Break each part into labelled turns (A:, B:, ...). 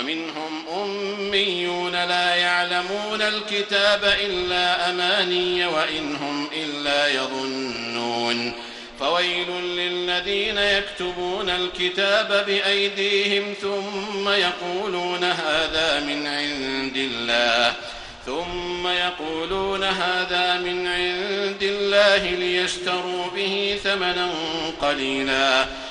A: ومنهم أميون لا يعلمون الكتاب إلا أماني وإن هم إلا يظنون. فويل للذين يكتبون الكتاب بأيديهم ثم يقولون هذا من عند الله. ثم يقولون هذا من عند الله ليشتروا به ثمنا قليلا.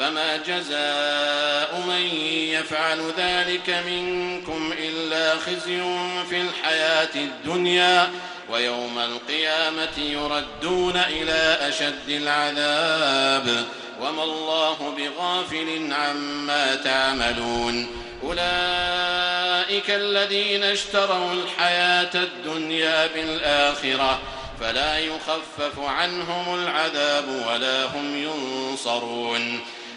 A: فما جزاء من يفعل ذلك منكم إلا خزي في الحياة الدنيا ويوم القيامة يردون إلى أشد العذاب وما الله بغافل عما تعملون أولئك الذين اشتروا الحياة الدنيا بالآخرة فلا يخفف عنهم العذاب ولا هم ينصرون